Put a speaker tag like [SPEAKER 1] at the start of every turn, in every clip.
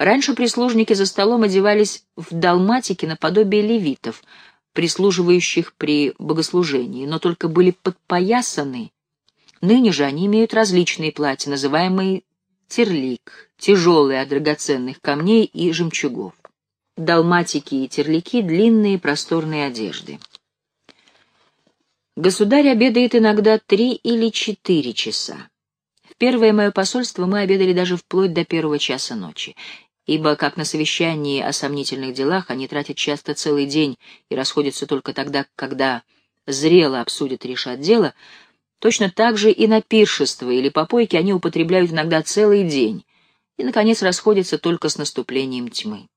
[SPEAKER 1] Раньше прислужники за столом одевались в далматики наподобие левитов, прислуживающих при богослужении, но только были подпоясаны. Ныне же они имеют различные платья, называемые терлик, тяжелые от драгоценных камней и жемчугов. Далматики и терлики — длинные просторные одежды. Государь обедает иногда три или четыре часа. В первое мое посольство мы обедали даже вплоть до первого часа ночи, ибо, как на совещании о сомнительных делах, они тратят часто целый день и расходятся только тогда, когда зрело обсудят и решат дело, точно так же и на пиршество или попойки они употребляют иногда целый день и, наконец, расходятся только с наступлением тьмы.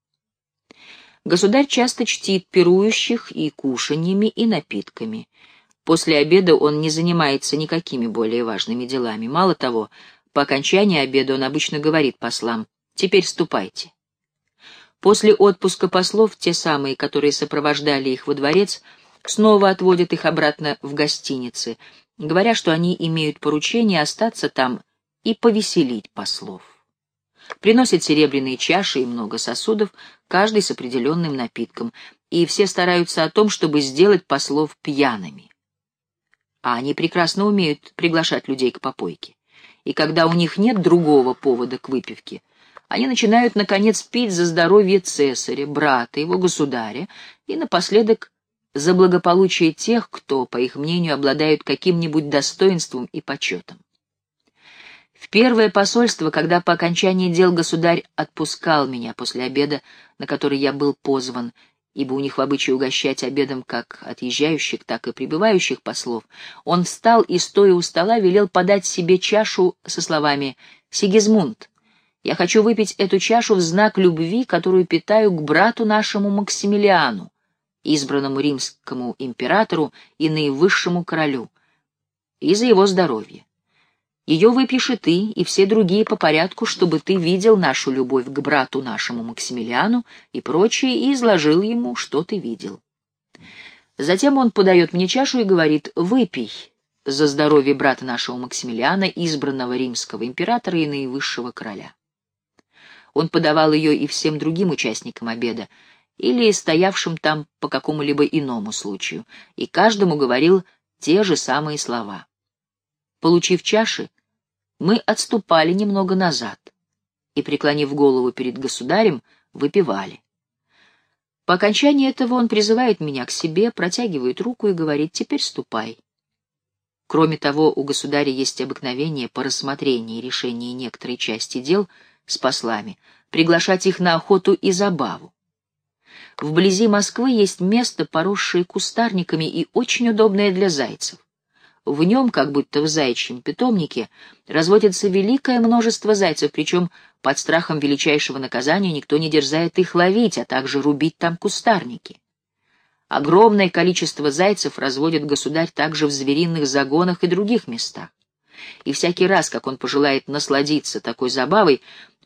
[SPEAKER 1] Государь часто чтит пирующих и кушаньями, и напитками. После обеда он не занимается никакими более важными делами. Мало того, по окончании обеда он обычно говорит послам «Теперь ступайте». После отпуска послов, те самые, которые сопровождали их во дворец, снова отводят их обратно в гостиницы, говоря, что они имеют поручение остаться там и повеселить послов. Приносят серебряные чаши и много сосудов, каждый с определенным напитком, и все стараются о том, чтобы сделать послов пьяными а они прекрасно умеют приглашать людей к попойке. И когда у них нет другого повода к выпивке, они начинают, наконец, пить за здоровье цесаря, брата, его государя, и напоследок за благополучие тех, кто, по их мнению, обладают каким-нибудь достоинством и почетом. В первое посольство, когда по окончании дел государь отпускал меня после обеда, на который я был позван, ибо у них в обычае угощать обедом как отъезжающих, так и прибывающих послов, он встал и, стоя у стола, велел подать себе чашу со словами «Сигизмунд, я хочу выпить эту чашу в знак любви, которую питаю к брату нашему Максимилиану, избранному римскому императору и наивысшему королю, и за его здоровье. Ее выпьешь и ты, и все другие по порядку, чтобы ты видел нашу любовь к брату нашему Максимилиану и прочее, и изложил ему, что ты видел. Затем он подает мне чашу и говорит «Выпей за здоровье брата нашего Максимилиана, избранного римского императора и наивысшего короля». Он подавал ее и всем другим участникам обеда, или стоявшим там по какому-либо иному случаю, и каждому говорил те же самые слова. Получив чаши, мы отступали немного назад и, преклонив голову перед государем, выпивали. По окончании этого он призывает меня к себе, протягивает руку и говорит «теперь ступай». Кроме того, у государя есть обыкновение по рассмотрении и решении некоторой части дел с послами приглашать их на охоту и забаву. Вблизи Москвы есть место, поросшее кустарниками и очень удобное для зайцев. В нем, как будто в заячьем питомнике, разводится великое множество зайцев, причем под страхом величайшего наказания никто не дерзает их ловить, а также рубить там кустарники. Огромное количество зайцев разводит государь также в звериных загонах и других местах. И всякий раз, как он пожелает насладиться такой забавой,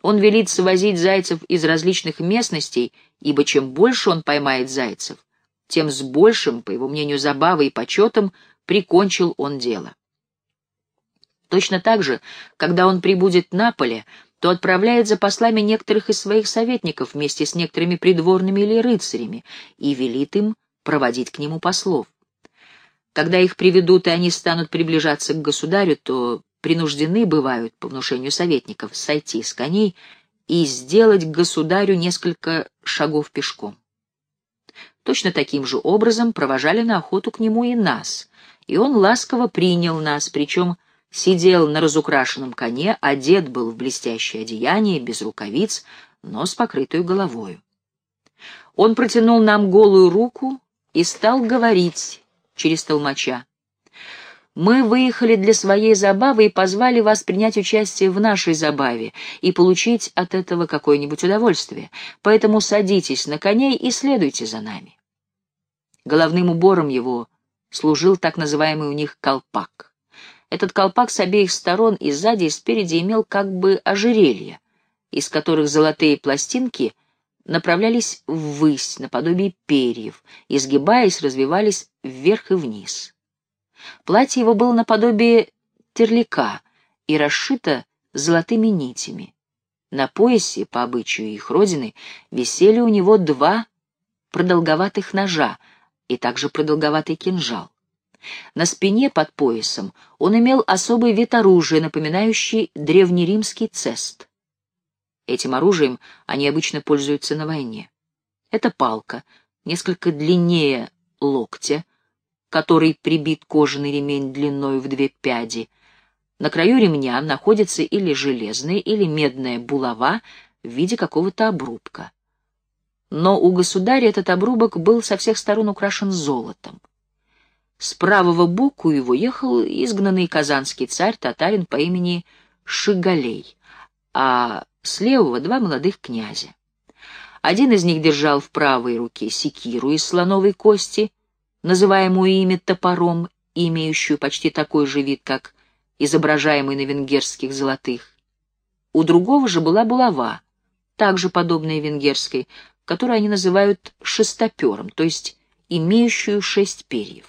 [SPEAKER 1] он велит свозить зайцев из различных местностей, ибо чем больше он поймает зайцев, тем с большим, по его мнению, забавой и почетом прикончил он дело. Точно так же, когда он прибудет на поле, то отправляет за послами некоторых из своих советников вместе с некоторыми придворными или рыцарями и велит им проводить к нему послов. Когда их приведут и они станут приближаться к государю, то принуждены бывают, по внушению советников, сойти с коней и сделать к государю несколько шагов пешком. Точно таким же образом провожали на охоту к нему и нас, и он ласково принял нас, причем сидел на разукрашенном коне, одет был в блестящее одеяние, без рукавиц, но с покрытой головою. Он протянул нам голую руку и стал говорить через толмача. Мы выехали для своей забавы и позвали вас принять участие в нашей забаве и получить от этого какое-нибудь удовольствие. Поэтому садитесь на коней и следуйте за нами. Головным убором его служил так называемый у них колпак. Этот колпак с обеих сторон и сзади и спереди имел как бы ожерелье, из которых золотые пластинки направлялись ввысь, наподобие перьев, изгибаясь, развивались вверх и вниз. Платье его было наподобие терляка и расшито золотыми нитями. На поясе, по обычаю их родины, висели у него два продолговатых ножа и также продолговатый кинжал. На спине под поясом он имел особый вид оружия, напоминающий древнеримский цест. Этим оружием они обычно пользуются на войне. Это палка, несколько длиннее локтя, который прибит кожаный ремень длиной в две пяди. На краю ремня находится или железная, или медная булава в виде какого-то обрубка. Но у государя этот обрубок был со всех сторон украшен золотом. С правого боку его ехал изгнанный казанский царь-татарин по имени Шигалей, а с левого два молодых князя. Один из них держал в правой руке секиру из слоновой кости, называемую ими топором, имеющую почти такой же вид, как изображаемый на венгерских золотых. У другого же была булава, также подобная венгерской, которую они называют шестопером, то есть имеющую шесть перьев.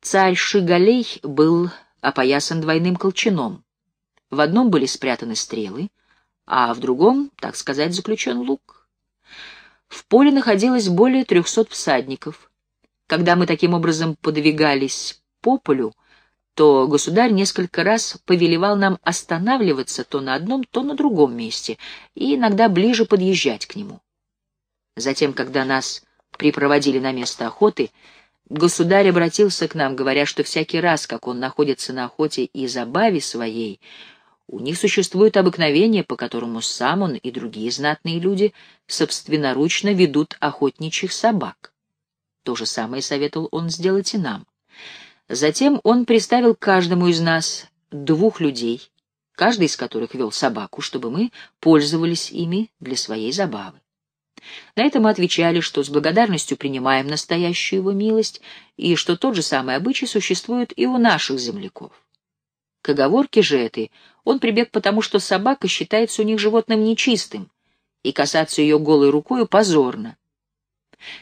[SPEAKER 1] Царь Шигалей был опоясан двойным колчаном. В одном были спрятаны стрелы, а в другом, так сказать, заключен лук. В поле находилось более трехсот всадников. Когда мы таким образом подвигались по полю, то государь несколько раз повелевал нам останавливаться то на одном, то на другом месте и иногда ближе подъезжать к нему. Затем, когда нас припроводили на место охоты, Государь обратился к нам, говоря, что всякий раз, как он находится на охоте и забаве своей, у них существует обыкновение, по которому сам он и другие знатные люди собственноручно ведут охотничьих собак. То же самое советовал он сделать и нам. Затем он приставил каждому из нас двух людей, каждый из которых вел собаку, чтобы мы пользовались ими для своей забавы. На это мы отвечали, что с благодарностью принимаем настоящую его милость и что тот же самый обычай существует и у наших земляков. К оговорке же этой он прибег потому, что собака считается у них животным нечистым, и касаться ее голой рукою позорно.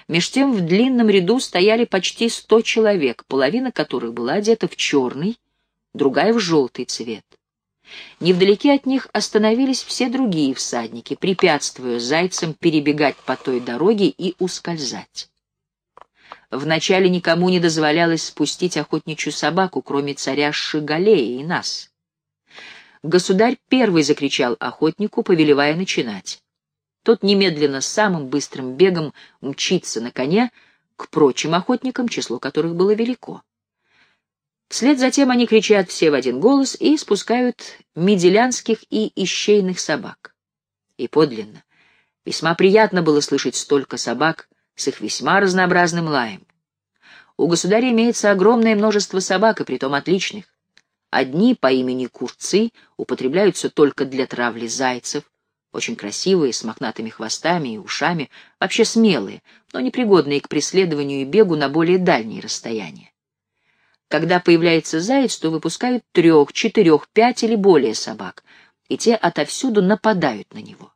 [SPEAKER 1] Меж тем в длинном ряду стояли почти сто человек, половина которых была одета в черный, другая в желтый цвет. Невдалеке от них остановились все другие всадники, препятствуя зайцам перебегать по той дороге и ускользать. Вначале никому не дозволялось спустить охотничью собаку, кроме царя Шигалея и нас. Государь первый закричал охотнику, повелевая начинать. Тот немедленно самым быстрым бегом мчится на коне к прочим охотникам, число которых было велико. Вслед за тем они кричат все в один голос и спускают меделянских и ищейных собак. И подлинно. Весьма приятно было слышать столько собак с их весьма разнообразным лаем. У государя имеется огромное множество собак, и притом отличных. Одни по имени курцы употребляются только для травли зайцев, очень красивые, с мохнатыми хвостами и ушами, вообще смелые, но непригодные к преследованию и бегу на более дальние расстояния. Когда появляется заяц, то выпускают трех, четырех, пять или более собак, и те отовсюду нападают на него.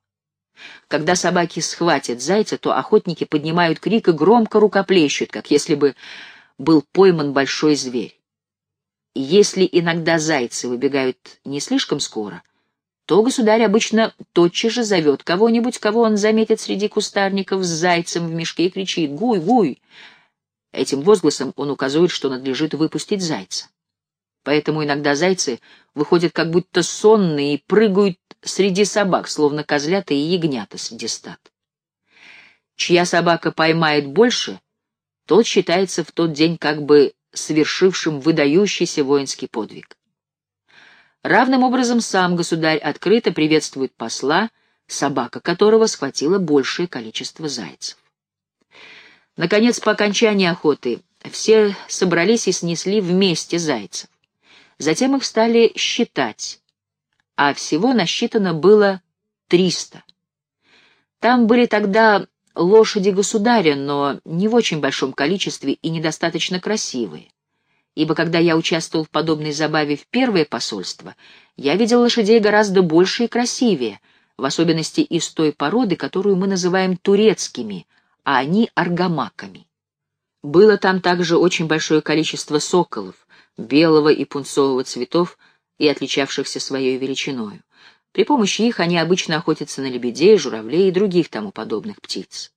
[SPEAKER 1] Когда собаки схватят зайца, то охотники поднимают крик и громко рукоплещут, как если бы был пойман большой зверь. Если иногда зайцы выбегают не слишком скоро, то государь обычно тотчас же зовет кого-нибудь, кого он заметит среди кустарников с зайцем в мешке и кричит «Гуй, гуй!» Этим возгласом он указывает, что надлежит выпустить зайца. Поэтому иногда зайцы выходят как будто сонные и прыгают среди собак, словно козлята и ягнята среди стад. Чья собака поймает больше, тот считается в тот день как бы совершившим выдающийся воинский подвиг. Равным образом сам государь открыто приветствует посла, собака которого схватила большее количество зайцев. Наконец, по окончании охоты, все собрались и снесли вместе зайцев. Затем их стали считать, а всего насчитано было триста. Там были тогда лошади государя, но не в очень большом количестве и недостаточно красивые. Ибо когда я участвовал в подобной забаве в первое посольство, я видел лошадей гораздо больше и красивее, в особенности из той породы, которую мы называем турецкими — а они — аргамаками. Было там также очень большое количество соколов, белого и пунцового цветов и отличавшихся своей величиною. При помощи их они обычно охотятся на лебедей, журавлей и других тому подобных птиц.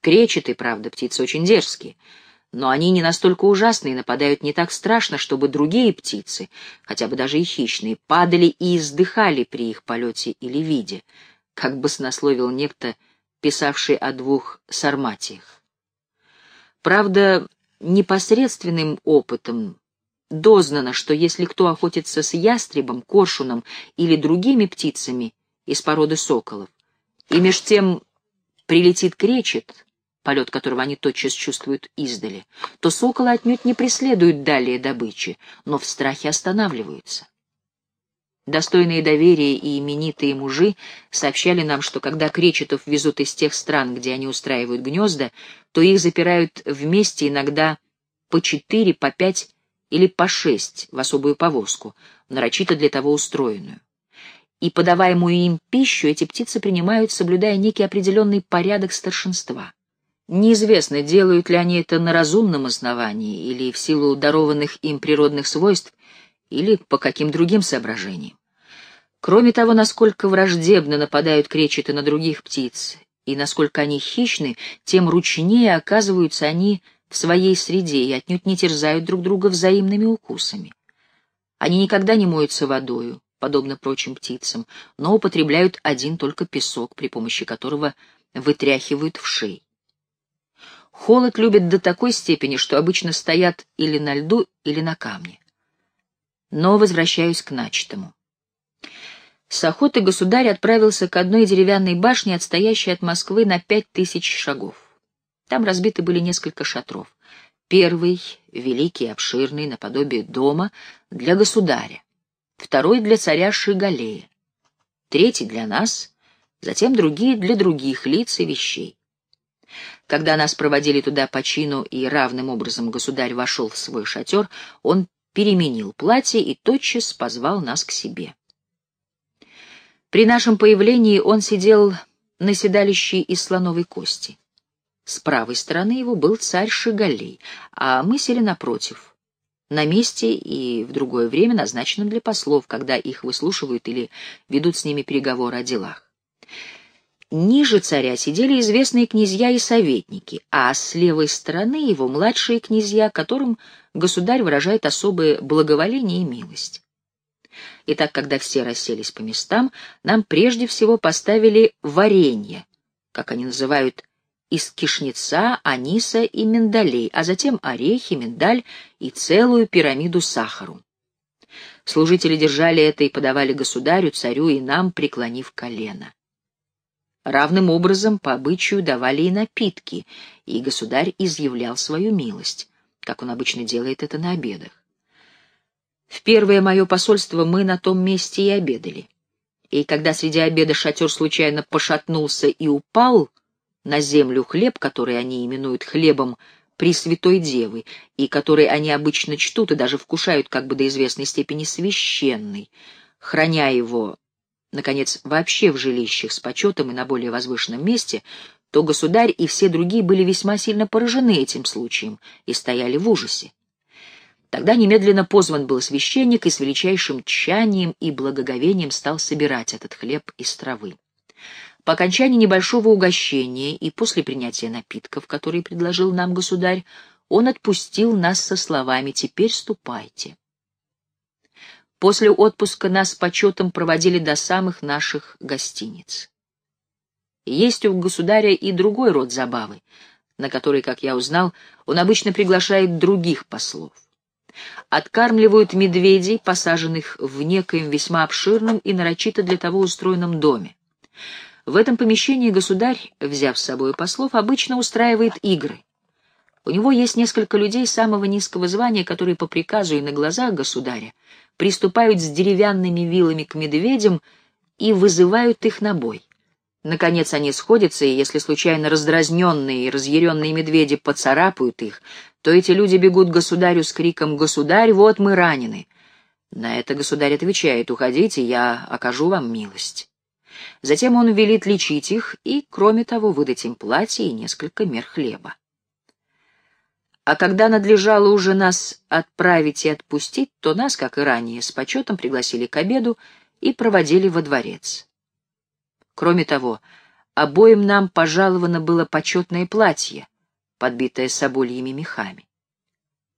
[SPEAKER 1] Кречеты, правда, птицы очень дерзкие, но они не настолько ужасны и нападают не так страшно, чтобы другие птицы, хотя бы даже и хищные, падали и издыхали при их полете или виде, как бы снословил некто, писавший о двух сарматиях. Правда, непосредственным опытом дознано, что если кто охотится с ястребом, коршуном или другими птицами из породы соколов, и меж тем прилетит кречет, полет которого они тотчас чувствуют издали, то соколы отнюдь не преследуют далее добычи, но в страхе останавливаются. Достойные доверия и именитые мужи сообщали нам, что когда кречетов везут из тех стран, где они устраивают гнезда, то их запирают вместе иногда по четыре, по пять или по шесть в особую повозку, нарочито для того устроенную. И подаваемую им пищу эти птицы принимают, соблюдая некий определенный порядок старшинства. Неизвестно, делают ли они это на разумном основании или в силу дарованных им природных свойств, или по каким другим соображениям. Кроме того, насколько враждебно нападают кречеты на других птиц, и насколько они хищны, тем ручнее оказываются они в своей среде и отнюдь не терзают друг друга взаимными укусами. Они никогда не моются водою, подобно прочим птицам, но употребляют один только песок, при помощи которого вытряхивают в шей. Холод любят до такой степени, что обычно стоят или на льду, или на камне. Но возвращаюсь к начатому. С охоты государь отправился к одной деревянной башне, отстоящей от Москвы на пять тысяч шагов. Там разбиты были несколько шатров. Первый, великий, обширный, наподобие дома, для государя. Второй для царя Шигалея. Третий для нас, затем другие для других лиц и вещей. Когда нас проводили туда по чину и равным образом государь вошел в свой шатер, он переменил платье и тотчас позвал нас к себе. При нашем появлении он сидел на седалище из слоновой кости. С правой стороны его был царь Шигалей, а мы сели напротив, на месте и в другое время, назначенном для послов, когда их выслушивают или ведут с ними переговоры о делах. Ниже царя сидели известные князья и советники, а с левой стороны его младшие князья, которым государь выражает особое благоволение и милость. Итак, когда все расселись по местам, нам прежде всего поставили варенье, как они называют, из кишница, аниса и миндалей, а затем орехи, миндаль и целую пирамиду сахару. Служители держали это и подавали государю, царю и нам, преклонив колено. Равным образом по обычаю давали и напитки, и государь изъявлял свою милость, как он обычно делает это на обедах. В первое мое посольство мы на том месте и обедали. И когда среди обеда шатер случайно пошатнулся и упал на землю хлеб, который они именуют хлебом Пресвятой Девы, и который они обычно чтут и даже вкушают как бы до известной степени священный, храня его наконец, вообще в жилищах с почетом и на более возвышенном месте, то государь и все другие были весьма сильно поражены этим случаем и стояли в ужасе. Тогда немедленно позван был священник и с величайшим тщанием и благоговением стал собирать этот хлеб из травы. По окончании небольшого угощения и после принятия напитков, которые предложил нам государь, он отпустил нас со словами «Теперь ступайте». После отпуска нас почетом проводили до самых наших гостиниц. Есть у государя и другой род забавы, на который, как я узнал, он обычно приглашает других послов. Откармливают медведей, посаженных в некоем весьма обширном и нарочито для того устроенном доме. В этом помещении государь, взяв с собой послов, обычно устраивает игры. У него есть несколько людей самого низкого звания, которые по приказу и на глазах государя приступают с деревянными вилами к медведям и вызывают их на бой. Наконец они сходятся, и если случайно раздразненные и разъяренные медведи поцарапают их, то эти люди бегут к государю с криком «Государь, вот мы ранены!» На это государь отвечает «Уходите, я окажу вам милость». Затем он велит лечить их и, кроме того, выдать им платье и несколько мер хлеба. А когда надлежало уже нас отправить и отпустить, то нас, как и ранее, с почетом пригласили к обеду и проводили во дворец. Кроме того, обоим нам пожаловано было почетное платье, подбитое собольями мехами.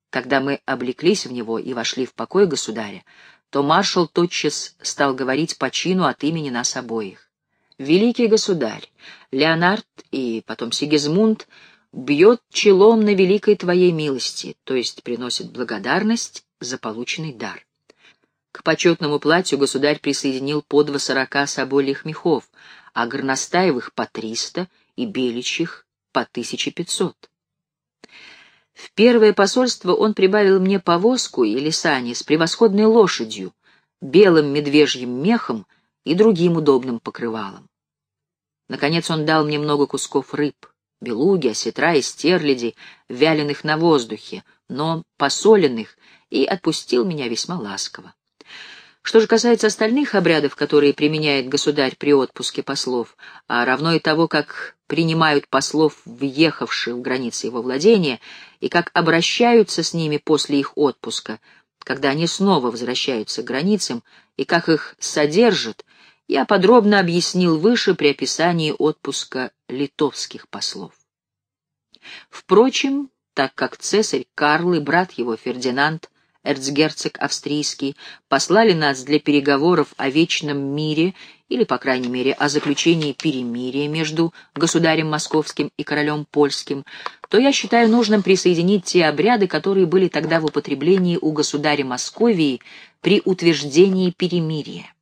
[SPEAKER 1] Когда мы облеклись в него и вошли в покой государя, то маршал тотчас стал говорить по чину от имени нас обоих. «Великий государь, Леонард и потом Сигизмунд бьет челом на великой твоей милости, то есть приносит благодарность за полученный дар. К почетному платью государь присоединил по два сорока собольих мехов, а горностаевых по триста и беличьих по тысяче пятьсот. В первое посольство он прибавил мне повозку или сани с превосходной лошадью, белым медвежьим мехом и другим удобным покрывалом. Наконец он дал мне много кусков рыб, белуги, осетра и стерляди, вяленых на воздухе, но посоленных, и отпустил меня весьма ласково. Что же касается остальных обрядов, которые применяет государь при отпуске послов, а равно и того, как принимают послов, въехавших в границы его владения, и как обращаются с ними после их отпуска, когда они снова возвращаются к границам, и как их содержат, я подробно объяснил выше при описании отпуска литовских послов. Впрочем, так как цесарь Карл и брат его Фердинанд эрцгерцог австрийский, послали нас для переговоров о вечном мире или, по крайней мере, о заключении перемирия между государем московским и королем польским, то я считаю нужным присоединить те обряды, которые были тогда в употреблении у государя Московии при утверждении перемирия.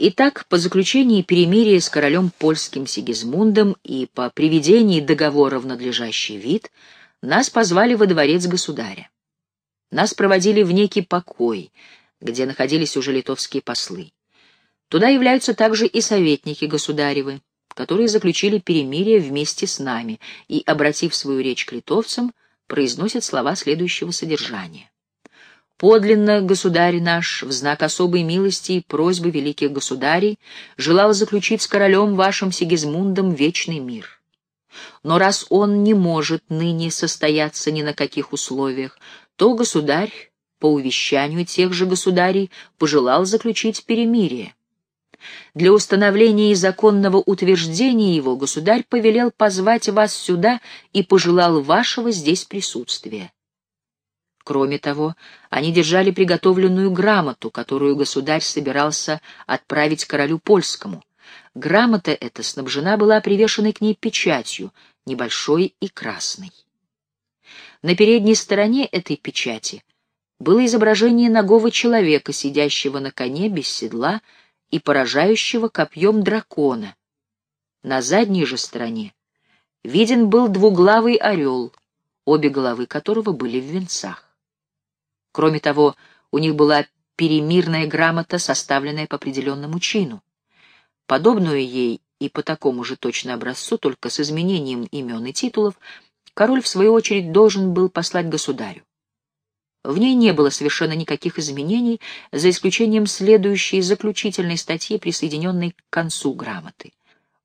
[SPEAKER 1] Итак, по заключении перемирия с королем польским Сигизмундом и по приведении договора в надлежащий вид, нас позвали во дворец государя. Нас проводили в некий покой, где находились уже литовские послы. Туда являются также и советники государевы, которые заключили перемирие вместе с нами и, обратив свою речь к литовцам, произносят слова следующего содержания. Подлинно, государь наш, в знак особой милости и просьбы великих государей, желал заключить с королем вашим Сигизмундом вечный мир. Но раз он не может ныне состояться ни на каких условиях, то государь, по увещанию тех же государей, пожелал заключить перемирие. Для установления и законного утверждения его государь повелел позвать вас сюда и пожелал вашего здесь присутствия. Кроме того, они держали приготовленную грамоту, которую государь собирался отправить королю польскому. Грамота эта снабжена была привешенной к ней печатью, небольшой и красной. На передней стороне этой печати было изображение ногого человека, сидящего на коне без седла и поражающего копьем дракона. На задней же стороне виден был двуглавый орел, обе головы которого были в венцах. Кроме того, у них была перемирная грамота, составленная по определенному чину. Подобную ей и по такому же точно образцу, только с изменением имен и титулов, король, в свою очередь, должен был послать государю. В ней не было совершенно никаких изменений, за исключением следующей заключительной статьи, присоединенной к концу грамоты.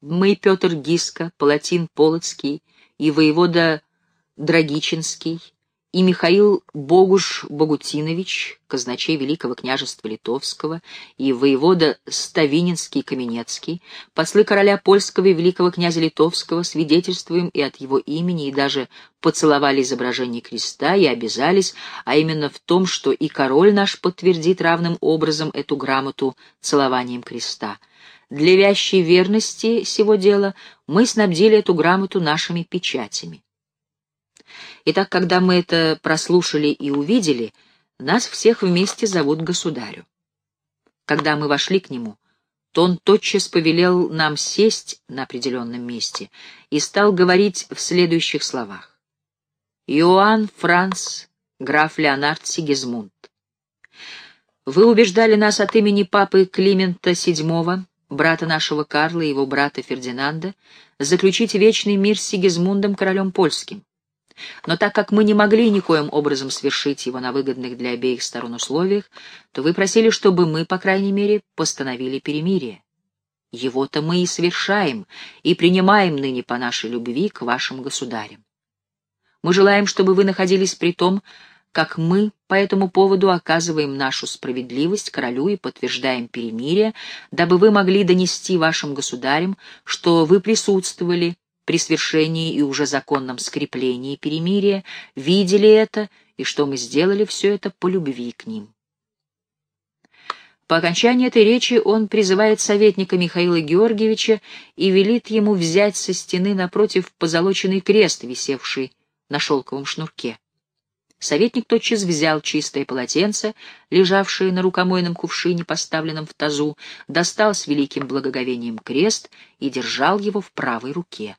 [SPEAKER 1] Мы, Петр Гиска, Палатин Полоцкий и воевода Драгичинский, и Михаил Богуш-Богутинович, казначей Великого княжества Литовского, и воевода Ставининский-Каменецкий, послы короля польского и великого князя Литовского, свидетельствуем и от его имени, и даже поцеловали изображение креста и обязались, а именно в том, что и король наш подтвердит равным образом эту грамоту целованием креста. Для вящей верности сего дела мы снабдили эту грамоту нашими печатями. Итак, когда мы это прослушали и увидели, нас всех вместе зовут государю. Когда мы вошли к нему, то он тотчас повелел нам сесть на определенном месте и стал говорить в следующих словах. Иоанн Франц, граф Леонард Сигизмунд. Вы убеждали нас от имени папы Климента VII, брата нашего Карла и его брата Фердинанда, заключить вечный мир с Сигизмундом, королем польским. Но так как мы не могли никоим образом свершить его на выгодных для обеих сторон условиях, то вы просили, чтобы мы, по крайней мере, постановили перемирие. Его-то мы и совершаем, и принимаем ныне по нашей любви к вашим государям. Мы желаем, чтобы вы находились при том, как мы по этому поводу оказываем нашу справедливость королю и подтверждаем перемирие, дабы вы могли донести вашим государям, что вы присутствовали при свершении и уже законном скреплении перемирия, видели это и что мы сделали все это по любви к ним. По окончании этой речи он призывает советника Михаила Георгиевича и велит ему взять со стены напротив позолоченный крест, висевший на шелковом шнурке. Советник тотчас взял чистое полотенце, лежавшее на рукомойном кувшине, поставленном в тазу, достал с великим благоговением крест и держал его в правой руке.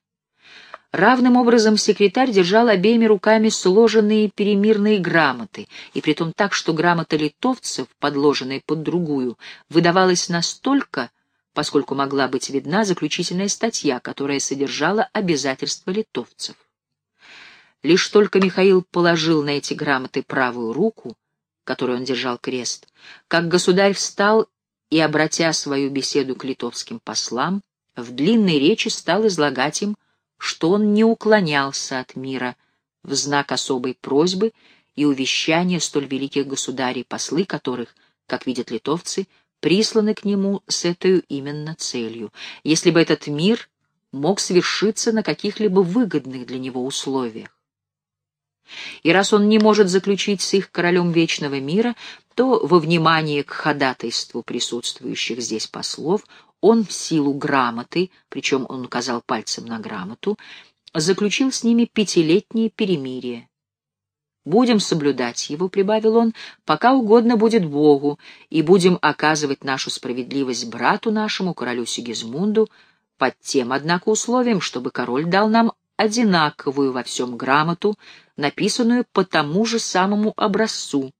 [SPEAKER 1] Равным образом секретарь держал обеими руками сложенные перемирные грамоты, и притом так, что грамота литовцев, подложенная под другую, выдавалась настолько, поскольку могла быть видна заключительная статья, которая содержала обязательства литовцев. Лишь только Михаил положил на эти грамоты правую руку, которой он держал крест, как государь встал и, обратя свою беседу к литовским послам, в длинной речи стал излагать им что он не уклонялся от мира в знак особой просьбы и увещания столь великих государей, послы которых, как видят литовцы, присланы к нему с этой именно целью, если бы этот мир мог свершиться на каких-либо выгодных для него условиях. И раз он не может заключить с их королем вечного мира, то во внимание к ходатайству присутствующих здесь послов он в силу грамоты, причем он указал пальцем на грамоту, заключил с ними пятилетнее перемирие. «Будем соблюдать его», — прибавил он, — «пока угодно будет Богу, и будем оказывать нашу справедливость брату нашему, королю Сигизмунду, под тем, однако, условием, чтобы король дал нам одинаковую во всем грамоту, написанную по тому же самому образцу,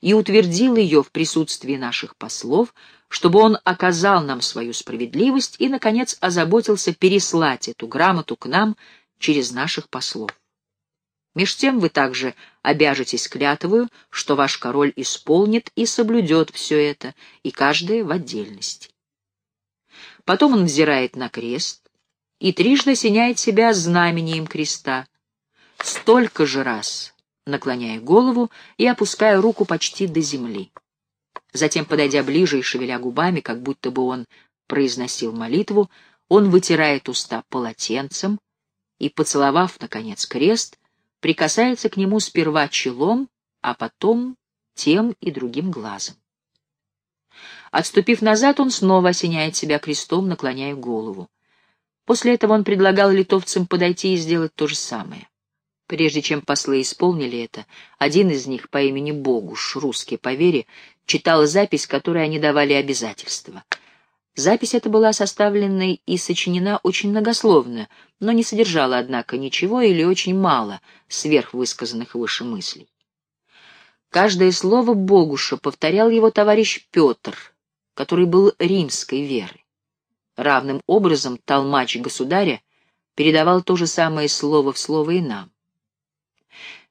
[SPEAKER 1] и утвердил ее в присутствии наших послов, чтобы он оказал нам свою справедливость и, наконец, озаботился переслать эту грамоту к нам через наших послов. Меж тем вы также обяжетесь клятвою, что ваш король исполнит и соблюдет все это, и каждое в отдельности. Потом он взирает на крест и трижды осеняет себя знамением креста, столько же раз наклоняя голову и опуская руку почти до земли. Затем, подойдя ближе и шевеля губами, как будто бы он произносил молитву, он вытирает уста полотенцем и, поцеловав, наконец, крест, прикасается к нему сперва челом, а потом тем и другим глазом. Отступив назад, он снова осеняет себя крестом, наклоняя голову. После этого он предлагал литовцам подойти и сделать то же самое. Прежде чем послы исполнили это, один из них по имени Богуш, русский по вере, читал запись, которой они давали обязательства. Запись эта была составлена и сочинена очень многословно, но не содержала, однако, ничего или очень мало сверхвысказанных выше мыслей. Каждое слово Богуша повторял его товарищ Петр, который был римской веры. Равным образом толмач государя передавал то же самое слово в слово и нам.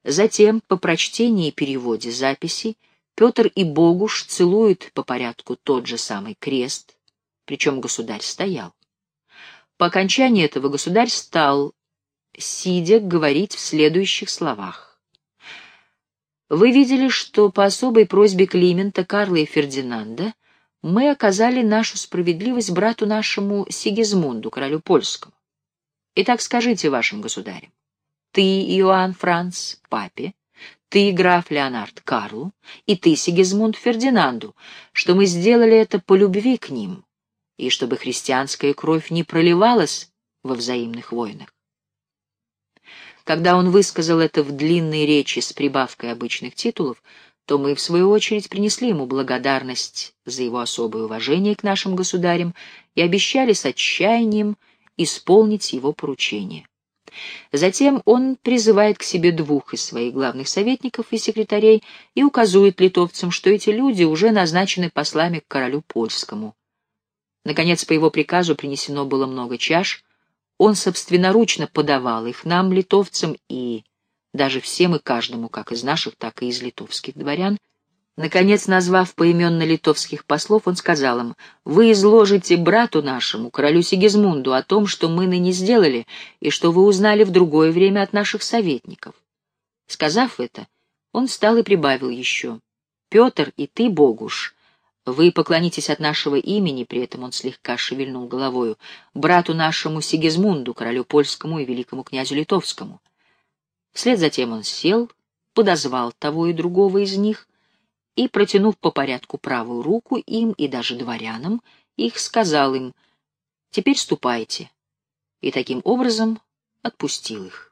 [SPEAKER 1] Затем, по прочтении и переводе записи, Петр и Богуш целуют по порядку тот же самый крест, причем государь стоял. По окончании этого государь стал, сидя, говорить в следующих словах. Вы видели, что по особой просьбе Климента, Карла и Фердинанда мы оказали нашу справедливость брату нашему Сигизмунду, королю польскому. Итак, скажите вашим государям, ты, Иоанн Франц, папе, ты, граф Леонард Карлу, и ты, Сигизмунд Фердинанду, что мы сделали это по любви к ним, и чтобы христианская кровь не проливалась во взаимных войнах. Когда он высказал это в длинной речи с прибавкой обычных титулов, то мы, в свою очередь, принесли ему благодарность за его особое уважение к нашим государям и обещали с отчаянием исполнить его поручение. Затем он призывает к себе двух из своих главных советников и секретарей и указывает литовцам, что эти люди уже назначены послами к королю польскому. Наконец, по его приказу принесено было много чаш, он собственноручно подавал их нам, литовцам, и даже всем и каждому, как из наших, так и из литовских дворян, Наконец, назвав поименно литовских послов, он сказал им, «Вы изложите брату нашему, королю Сигизмунду, о том, что мы ныне сделали, и что вы узнали в другое время от наших советников». Сказав это, Он встал и прибавил еще. «Петр и ты, Богуш, вы поклонитесь от нашего имени, при этом он слегка шевельнул головою, брату нашему Сигизмунду, королю польскому и великому князю литовскому. Вслед затем он сел, подозвал того и другого из них и, протянув по порядку правую руку им и даже дворянам, их сказал им «Теперь ступайте», и таким образом отпустил их.